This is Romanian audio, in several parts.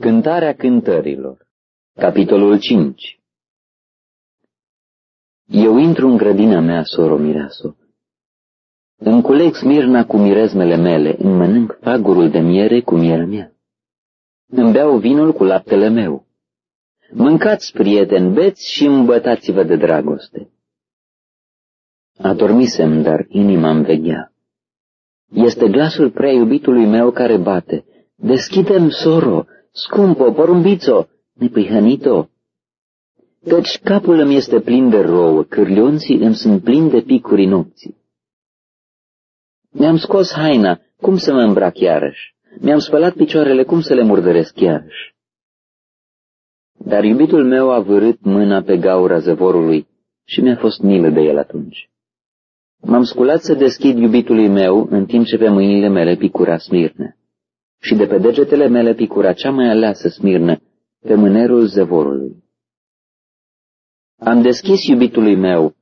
Cântarea cântărilor Capitolul 5 Eu intru în grădina mea, soro mireaso. Îmi culeg smirna cu mirezmele mele, îmi mănânc fagurul de miere cu mierea mea. Îmi beau vinul cu laptele meu. Mâncați, prieteni, beți și îmbătați-vă de dragoste. Adormisem, dar inima îmi veghea. Este glasul prea iubitului meu care bate. Deschidem, soro, Scumpo, porumbițo, nepâihănito, căci capul îmi este plin de rouă, cârlionții îmi sunt plini de picuri nopții. Mi-am scos haina, cum să mă îmbrac iarăși? Mi-am spălat picioarele, cum să le murdăresc iarăși? Dar iubitul meu a vârât mâna pe gaura zăvorului și mi-a fost milă de el atunci. M-am sculat să deschid iubitului meu în timp ce pe mâinile mele picura smirne și de pe degetele mele picura cea mai aleasă smirnă, pe mânerul zăvorului. Am deschis iubitului meu,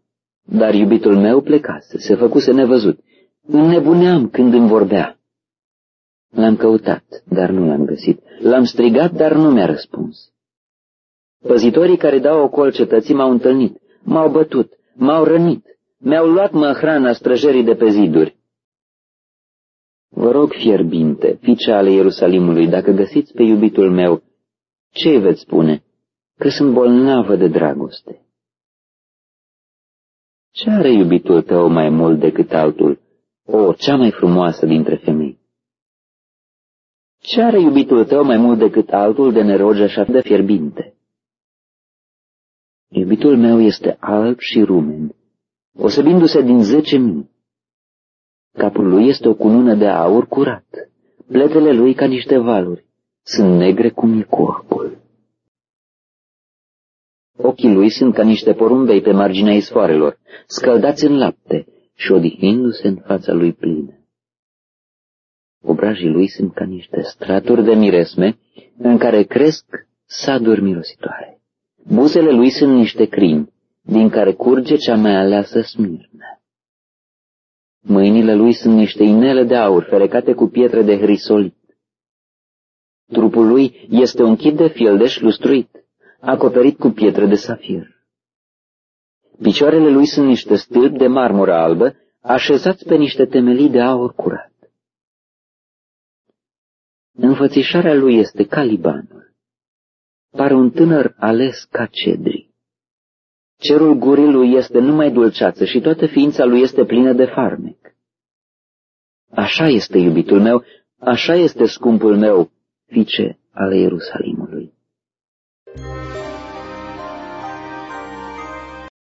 dar iubitul meu plecase, se făcuse nevăzut. Înnebuneam când îmi vorbea. L-am căutat, dar nu l-am găsit. L-am strigat, dar nu mi-a răspuns. Păzitorii care dau ocol cetății m-au întâlnit, m-au bătut, m-au rănit, mi-au luat mă hrana străjerii de pe ziduri. Vă rog, fierbinte, fiice ale Ierusalimului, dacă găsiți pe iubitul meu, ce îi veți spune? Că sunt bolnavă de dragoste. Ce are iubitul tău mai mult decât altul, o, cea mai frumoasă dintre femei? Ce are iubitul tău mai mult decât altul de neroge așa de fierbinte? Iubitul meu este alb și rumen, osebindu-se din zece mii. Capul lui este o cunună de aur curat, pletele lui ca niște valuri, sunt negre cum e corpul. Ochii lui sunt ca niște porumbei pe marginea isfoarelor, scăldați în lapte și odihnindu-se în fața lui plină. Obrajii lui sunt ca niște straturi de miresme în care cresc saduri mirositoare. Buzele lui sunt niște crimi, din care curge cea mai aleasă smirnă. Mâinile lui sunt niște inele de aur ferecate cu pietre de hrisolit. Trupul lui este un chip de fieldeș lustruit, acoperit cu pietre de safir. Picioarele lui sunt niște stâlpi de marmură albă, așezați pe niște temelii de aur curat. Înfățișarea lui este ca Libanul. Pare un tânăr ales ca cedri. Cerul gurii lui este numai dulceață și toată ființa lui este plină de farmec. Așa este iubitul meu, așa este scumpul meu, fice ale Ierusalimului.